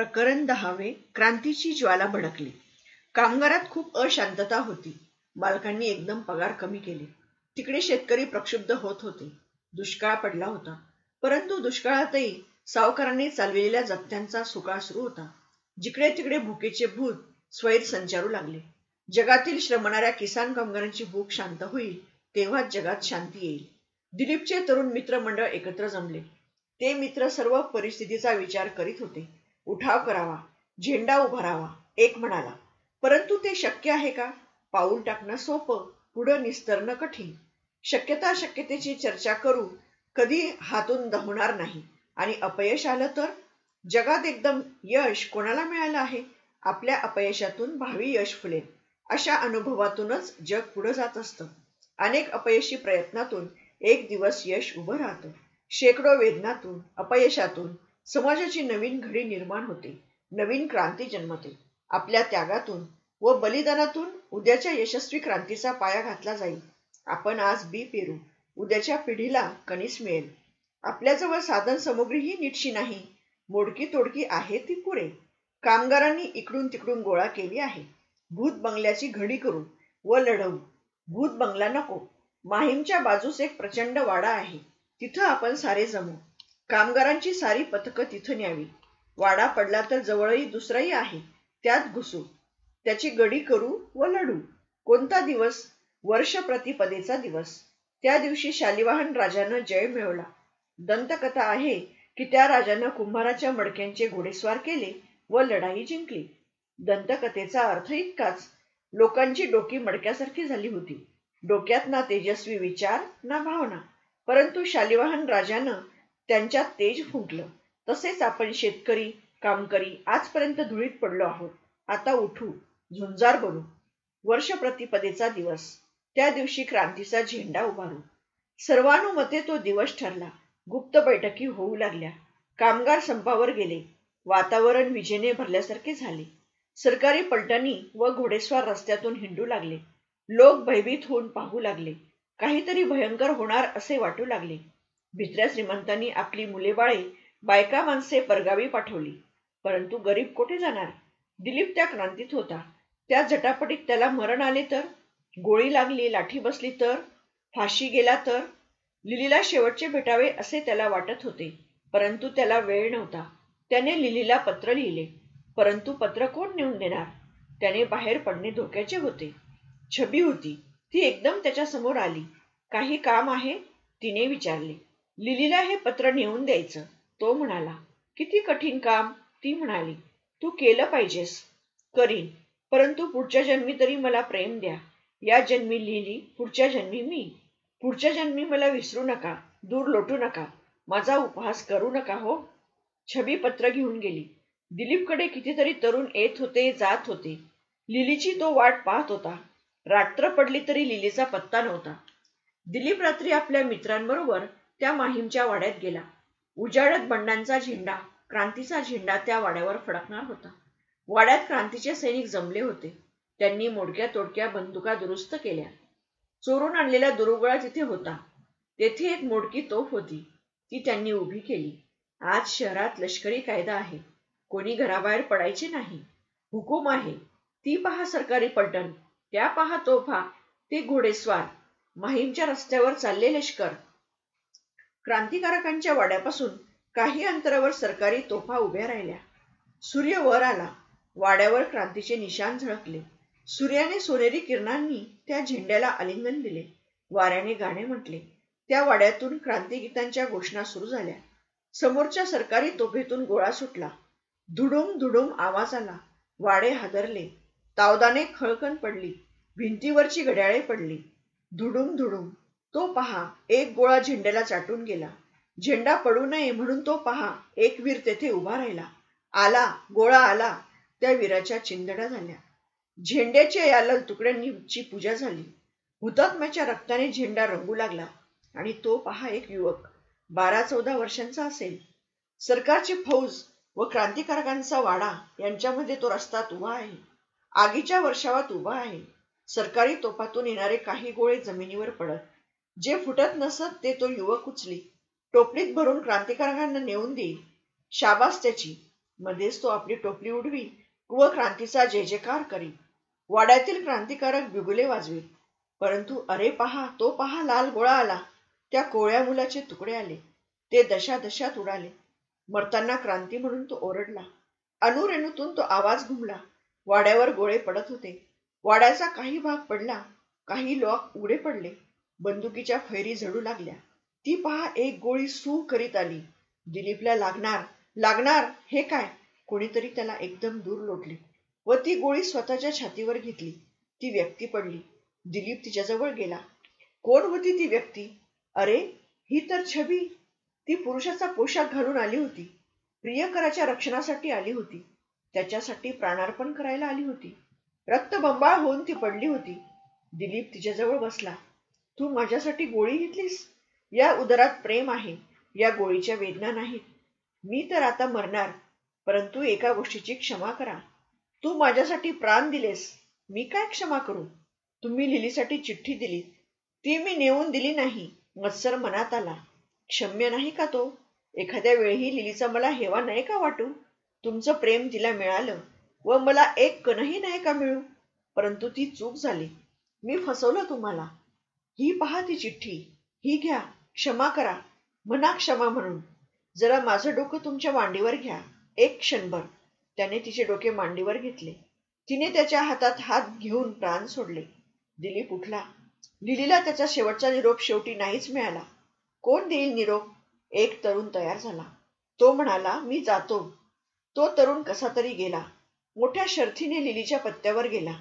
प्रकरण दहावे क्रांतीची ज्वाला भडकली. कामगारात खूप अशांतता होती. मालकांनी एकदम पगार कमी केले. तिकडे शेतकरी प्रक्षुब्ध होत होते. दुष्काळ पडला होता. परंतु दुष्काळातही सावकारांनी चालविलेल्या जप्त्यांचा सुकाळ सुरू होता. जिकडे तिकडे भुकेचे भूत स्वैर संचारू लागले. जगातील श्रमणाऱ्या किसान कामगारांची भूक शांत होईल तेव्हाच जगात शांती येईल. दिलीपचे तरुण मित्रमंडळ एकत्र जमले. ते मित्र सर्व परिस्थितीचा विचार करीत होते. उठाव करावा झेंडा उभारावा एक म्हणाला. परंतु ते शक्य आहे का? पाऊल टाकणं सोपं पुढं निस्तरणं कठीण. शक्यता शक्यतेची चर्चा करू कधी हातून दमणार नाही. आणि अपयश आलं तर? जगात एकदम यश कोणाला मिळालं आहे? आपल्या अपयशातून भावी यश फुलेल. अशा अनुभवातूनच जग पुढे जात असतं. अनेक अपयशी प्रयत्नातून एक दिवस यश उभं राहतं. शेकडो वेदनातून अपयशातून समाजाची नवीन घडी निर्माण होते. नवीन क्रांती जन्मते. आपल्या त्यागातून व बलिदानातून उद्याच्या यशस्वी क्रांतीचा पाया घातला जाईल. आपण आज बी पेरू. उद्याच्या पिढीला कणीस मिळेल. आपल्याजवळ साधन सामुग्रीही नीटशी नाही. मोडकी तोडकी आहे ती पुरे कामगारांनी इकडून तिकडून गोळा केली आहे. भूत बंगल्याची घडी करू व लढवू. भूत बंगला नको. माहीमच्या बाजूस एक प्रचंड वाडा आहे. तिथं आपण सारे जमू. कामगारांची सारी पथकं तिथं न्यावी. वाडा पडला तर जवळही दुसराही आहे. त्यात घुसू. त्याची गडी करू व लढू. कोणता दिवस? वर्ष प्रतिपदेचा दिवस. त्या दिवशी शालिवाहन राजानं जय मिळवला. दंतकथा आहे की त्या राजानं कुंभाराच्या मडक्यांचे घोडेस्वार केले व लढाई जिंकली. दंतकथेचा अर्थ इतकाच. लोकांची डोकी मडक्यासारखी झाली होती. डोक्यात ना तेजस्वी विचार ना भावना. परंतु शालिवाहन राजानं त्यांच्यात तेज फुंकलं तसेच आपण शेतकरी कामकरी आजपर्यंत धुळीत पडलो आहोत. आता उठू झुंजार बनू. वर्ष प्रतिपदेचा दिवस. त्या दिवशी क्रांतीचा झेंडा उभारू. सर्वानुमते तो दिवस ठरला. गुप्त बैठकी होऊ लागल्या. कामगार संपावर गेले. वातावरण विजेने भरल्यासारखे झाले. सरकारी पलटणी व घोडेस्वार रस्त्यातून हिंडू लागले. लोक भयभीत होऊन पाहू लागले. काहीतरी भयंकर होणार असे वाटू लागले. भित्र्या श्रीमंतांनी आपली मुले बाळे बायका माणसे परगावी पाठवली. परंतु गरीब कोठे जाणार? दिलीप त्या क्रांतीत होता. त्या झटापटीत त्याला मरण आले तर? गोळी लागली लाठी बसली तर? फाशी गेला तर? लिलीला शेवटचे भेटावे असे त्याला वाटत होते. परंतु त्याला वेळ नव्हता. त्याने लिलीला पत्र लिहिले. परंतु पत्र कोण नेऊन देणार? त्याने बाहेर पडणे धोक्याचे होते. छबी होती. ती एकदम त्याच्यासमोर आली. काही काम आहे? तिने विचारले. लिलीला हे पत्र नेऊन द्यायचं. तो म्हणाला किती कठीण काम. ती म्हणाली तू केलं पाहिजेस. करीन परंतु पुढच्या जन्मी तरी मला प्रेम द्या. या जन्मी लिहिली पुढच्या जन्मी मी. पुढच्या जन्मी मला विसरू नका दूर लोटू नका. माझा उपहास करू नका हो. छबी पत्र घेऊन गेली. दिलीपकडे कितीतरी तरुण येत होते जात होते. लिलीची तो वाट पाहत होता. रात्र पडली तरी लिलीचा पत्ता नव्हता. दिलीप रात्री आपल्या मित्रांबरोबर त्या माहीमच्या वाड्यात गेला. उजाडत बंडांचा झेंडा क्रांतीचा झेंडा त्या वाड्यावर फडकणार होता. वाड्यात क्रांतीचे सैनिक जमले होते. त्यांनी मोडक्या तोडक्या बंदुका दुरुस्त केल्या. चोरून आणलेला दुरुगळा तिथे होता. तेथे एक मोडकी तोफ होती. ती त्यांनी उभी केली. आज शहरात लष्करी कायदा आहे. कोणी घराबाहेर पडायचे नाही. हुकूम आहे. ती पहा सरकारी पलटण. त्या पहा तोफा. ते घोडेस्वार. माहीमच्या रस्त्यावर चालले लष्कर. क्रांतिकारकांच्या वाड्यापासून काही अंतरावर सरकारी तोफा उभ्या राहिल्या. सूर्य वर आला. वाड्यावर क्रांतीचे निशान झळकले. सूर्याने सोनेरी किरणांनी त्या झेंड्याला आलिंगन दिले. वाऱ्याने गाणे म्हटले. त्या वाड्यातून क्रांतीगीतांच्या घोषणा सुरू झाल्या. समोरच्या सरकारी तोफेतून गोळा सुटला. धुडुम धुडुम आवाज आला. वाडे हादरले. तावदाने खळकण पडली. भिंतीवरची घड्याळे पडली. धुडुम धुडुम तो पहा एक गोळा झेंड्याला चाटून गेला. झेंडा पडू नये म्हणून तो पहा एक वीर तेथे उभा राहिला. आला गोळा आला. त्या वीराच्या चिंदड्या झाल्या. झेंड्याच्या या तुकड्यांची पूजा झाली. हुतात्म्याच्या रक्ताने झेंडा रंगू लागला. आणि तो पहा एक युवक बारा चौदा वर्षांचा असेल. सरकारची फौज व क्रांतिकारकांचा वाडा यांच्यामध्ये तो रस्त्यात उभा आहे. आगीच्या वर्षावात उभा आहे. सरकारी तोफातून येणारे काही गोळे जमिनीवर पडत जे फुटत नसत ते तो युवक उचली. टोपलीत भरून क्रांतिकारकांना नेऊन देईल शाबास त्याची. मध्येच तो आपली टोपली उडवी व क्रांतीचा जय जयकार करी वाड्यातील क्रांतिकारक बिगुले वाजवी परंतु अरे पहा तो पहा लाल गोळा आला. त्या कोळ्या मुलाचे तुकडे आले. ते दशा दशात उडाले. मरताना क्रांती म्हणून तो ओरडला. अनुरेणूतून तो आवाज घुमला. वाड्यावर गोळे पडत होते. वाड्याचा काही भाग पडला. काही लोक उघडे पडले. बंदुकीच्या फैरी झडू लागल्या. ती पहा एक गोळी सू करीत आली. दिलीपला लागणार लागणार हे काय? कोणीतरी त्याला एकदम दूर लोटले व ती गोळी स्वतःच्या छातीवर घेतली. ती व्यक्ती पडली. दिलीप तिच्याजवळ गेला. कोण होती ती व्यक्ती? अरे ही तर छबी. ती पुरुषाचा पोशाख घालून आली होती. प्रियकराच्या रक्षणासाठी आली होती. त्याच्यासाठी प्राणार्पण करायला आली होती. रक्तबंबाळ होऊन ती पडली होती. दिलीप तिच्याजवळ बसला. तू माझ्यासाठी गोळी घेतलीस? या उदरात प्रेम आहे या गोळीच्या वेदना नाहीत. मी तर आता मरणार परंतु एका गोष्टीची क्षमा करा. तू माझ्यासाठी प्राण दिलेस मी काय क्षमा करू? तुम्ही लिलीसाठी चिठ्ठी दिली ती मी नेऊन दिली नाही मत्सर मनात आला. क्षम्य नाही का तो? एखाद्या वेळी लिलीचा मला हेवा नाही का वाटू? तुमचं प्रेम तिला मिळालं व मला एक कणही नाही का मिळू? परंतु ती चूक झाली. मी फसवलं तुम्हाला. ही पहा ती चिठ्ठी. ही घ्या. क्षमा करा. म्हणा क्षमा म्हणून. जरा माझं डोकं तुमच्या मांडीवर घ्या. एक क्षणभर. त्याने तिचे डोके मांडीवर घेतले. तिने त्याच्या हातात हात घेऊन प्राण सोडले. दिलीप उठला. लिलीला त्याचा शेवटचा निरोप शेवटी नाहीच मिळाला. कोण देईल निरोप? एक तरुण तयार झाला. तो म्हणाला मी जातो. तो तरुण कसा तरी गेला. मोठ्या शर्थीने लिलीच्या पत्त्यावर गेला.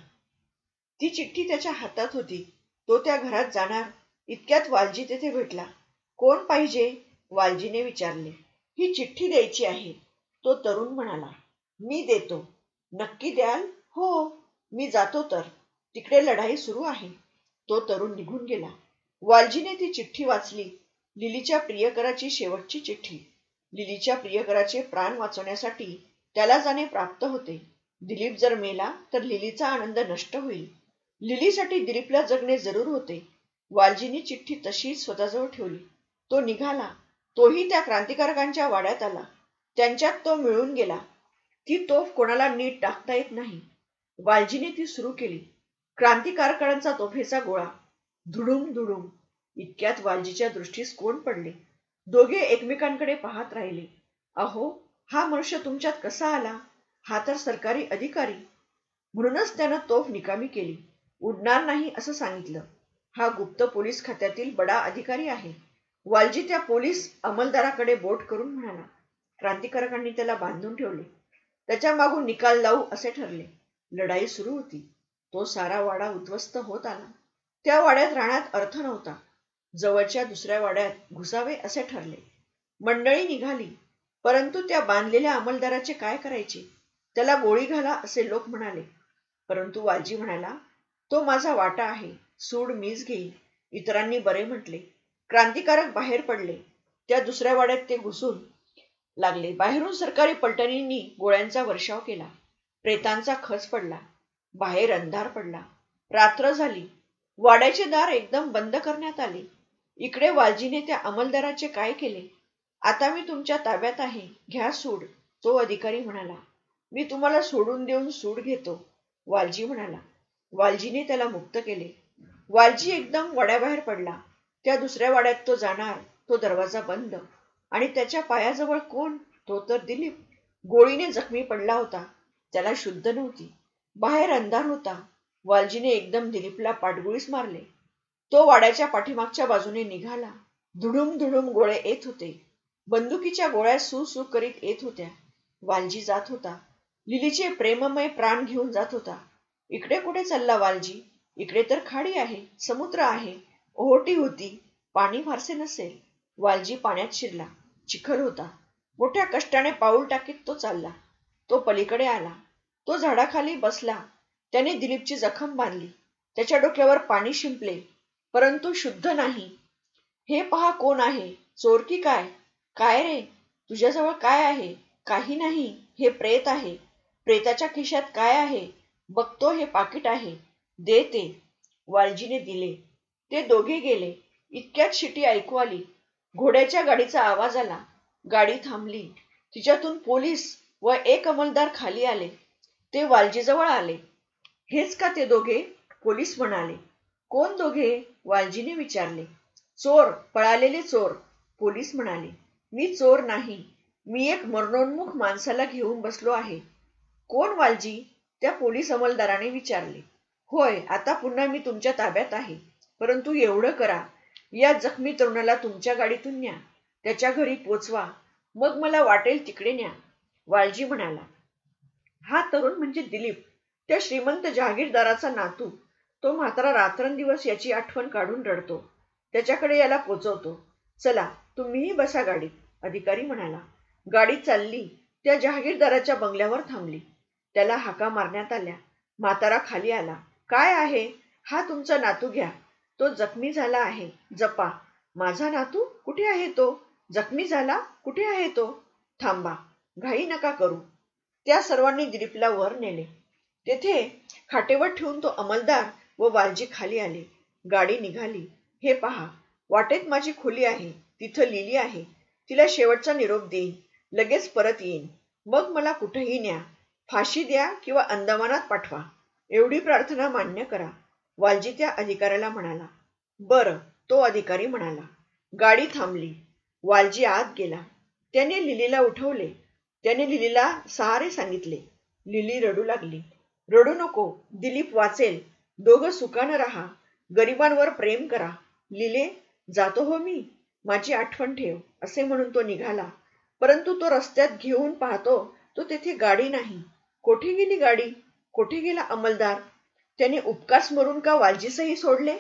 ती चिठ्ठी त्याच्या हातात होती. तो त्या घरात जाणार. इतक्यात वालजी तेथे भेटला. कोण पाहिजे? वालजीने विचारले. ही चिठ्ठी द्यायची आहे. तो तरुण म्हणाला मी देतो. नक्की द्याल? हो. मी जातो तर. तिकडे लढाई सुरू आहे. तो तरुण निघून गेला. वालजीने ती चिठ्ठी वाचली. लिलीच्या प्रियकराची शेवटची चिठ्ठी. लिलीच्या प्रियकराचे प्राण वाचवण्यासाठी त्याला जाणे प्राप्त होते. दिलीप जर मेला तर लिलीचा आनंद नष्ट होईल. लिलीसाठी दिलीपला जगणे जरूर होते. वालजीनी चिठ्ठी तशीच स्वतःजवळ ठेवली. तो निघाला. तोही त्या क्रांतिकारकांच्या वाड्यात आला. त्यांच्यात तो मिळून गेला. ती तोफ कोणाला नीट टाकता येत नाही. वालजीने ती सुरू केली. क्रांतिकारकांचा तोफेचा गोळा. धुडुम धुडूम. इतक्यात वालजीच्या दृष्टीस कोण पडले? दोघे एकमेकांकडे पाहत राहिले. अहो हा मनुष्य तुमच्यात कसा आला? हा तर सरकारी अधिकारी. म्हणूनच त्यानं तोफ निकामी केली. उडणार नाही असं सांगितलं. हा गुप्त पोलीस खात्यातील बडा अधिकारी आहे. वालजी त्या पोलीस अंमलदाराकडे बोट करून म्हणाला. क्रांतिकारकांनी त्याला बांधून ठेवले. त्याच्या मागून निकाल लावू असे ठरले. लढाई सुरू होती. तो सारा वाडा उद्ध्वस्त होत आला. त्या वाड्यात राहण्यात अर्थ नव्हता. जवळच्या दुसऱ्या वाड्यात घुसावे असे ठरले. मंडळी निघाली. परंतु त्या बांधलेल्या अंमलदाराचे काय करायचे? त्याला गोळी घाला असे लोक म्हणाले. परंतु वालजी म्हणाला तो माझा वाटा आहे. सूड मीच घेईन. इतरांनी बरे म्हटले. क्रांतिकारक बाहेर पडले. त्या दुसऱ्या वाड्यात ते घुसून लागले. बाहेरून सरकारी पलटणींनी गोळ्यांचा वर्षाव केला. प्रेतांचा खच पडला. बाहेर अंधार पडला. रात्र झाली. वाड्याचे दार एकदम बंद करण्यात आले. इकडे वालजीने त्या अंमलदाराचे काय केले? आता मी तुमच्या ताब्यात आहे. घ्या सूड. तो अधिकारी म्हणाला. मी तुम्हाला सोडून देऊन सूड घेतो. वालजी म्हणाला. वालजीने त्याला मुक्त केले. वालजी एकदम वाड्याबाहेर पडला. त्या दुसऱ्या वाड्यात तो जाणार. तो दरवाजा बंद. आणि त्याच्या पायाजवळ कोण? तो तर दिलीप. गोळीने जखमी पडला होता. त्याला शुद्ध नव्हती. बाहेर अंधार होता. वालजीने एकदम दिलीपला पाठगुळीस मारले. तो वाड्याच्या पाठीमागच्या बाजूने निघाला. धुडूम धुडूम गोळे येत होते. बंदुकीच्या गोळ्या सुसू करीत येत होत्या. वालजी जात होता. लिलीचे प्रेममय प्राण घेऊन जात होता. इकडे कुठे चालला वालजी? इकडे तर खाडी आहे समुद्र आहे. ओहोटी होती पाणी फारसे नसेल. वालजी पाण्यात शिरला चिखल होता. मोठ्या कष्टाने पाऊल टाकीत तो चालला. तो पलीकडे आला. तो झाडाखाली बसला. त्याने दिलीपची जखम बांधली. त्याच्या डोक्यावर पाणी शिंपले. परंतु शुद्ध नाही. हे पहा कोण आहे? चोर की काय? काय रे? तुझ्याजवळ काय आहे? काही नाही. हे प्रेत आहे. प्रेताच्या खिशात काय आहे? बघतो हे पाकिट आहे. दे ते वालजीने दिले. ते दोघे गेले. इतक्यात शिटी ऐकू आली. घोड्याच्या गाडीचा आवाज आला. गाडी थांबली. तिच्यातून पोलीस व एक अंमलदार खाली आले. ते वालजीजवळ आले. हेच का ते दोघे? पोलीस म्हणाले. कोण दोघे? वालजीने विचारले. चोर. पळालेले चोर. पोलीस म्हणाले. मी चोर नाही. मी एक मरणोन्मुख माणसाला घेऊन बसलो आहे. कोण वालजी? त्या पोलीस अंमलदाराने विचारले होय आता पुन्हा मी तुमच्या ताब्यात आहे. परंतु एवढं करा. या जखमी तरुणाला तुमच्या गाडीतून न्या. त्याच्या घरी पोचवा. मग मला वाटेल तिकडे न्या. वालजी म्हणाला हा तरुण म्हणजे दिलीप. त्या श्रीमंत जहागीरदाराचा नातू. तो म्हातारा रात्रंदिवस याची आठवण काढून रडतो. त्याच्याकडे याला पोचवतो. चला तुम्हीही बसा गाडीत. अधिकारी म्हणाला गाडी चालली. त्या जहागीरदाराच्या बंगल्यावर थांबली. त्याला हाका मारण्यात आल्या. म्हातारा खाली आला. काय आहे? हा तुमचा नातू घ्या. तो जखमी झाला आहे. जपा. माझा नातू? कुठे आहे तो? जखमी झाला? कुठे आहे तो? थांबा. घाई नका करू. त्या सर्वांनी दिलीपला वर नेले. तेथे खाटेवर ठेवून तो अंमलदार व वालजी खाली आले. गाडी निघाली. हे पहा. वाटेत माझी खोली आहे. तिथं लिहिली आहे. तिला शेवटचा निरोप देईन. लगेच परत येईन. मग मला कुठेही न्या. फाशी द्या किंवा अंदमानात पाठवा. एवढी प्रार्थना मान्य करा. वालजी त्या अधिकाऱ्याला म्हणाला बरं तो अधिकारी म्हणाला गाडी थांबली. वालजी आत गेला. त्याने लिलीला उठवले. त्याने लिलीला सहारे सांगितले. लिली रडू लागली. रडू नको दिलीप वाचेल. दोघं सुखानं राहा. गरिबांवर प्रेम करा. लिले जातो हो मी. माझी आठवण ठेव असे म्हणून तो निघाला. परंतु तो रस्त्यात घेऊन पाहतो तो तेथे गाडी नाही. कोठे गेली गाडी? कोठे गेला अंमलदार? त्याने उपकार स्मरून का वालजीसही सोडले?